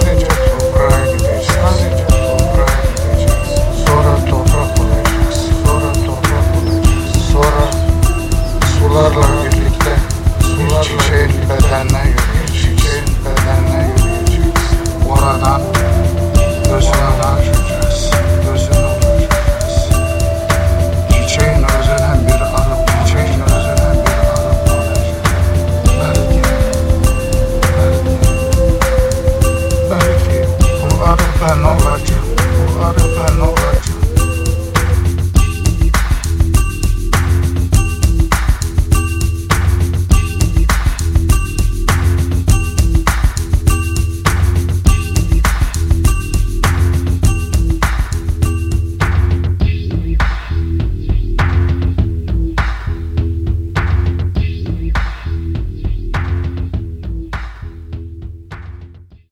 Kork. Sadece What if I know what you? What if I know?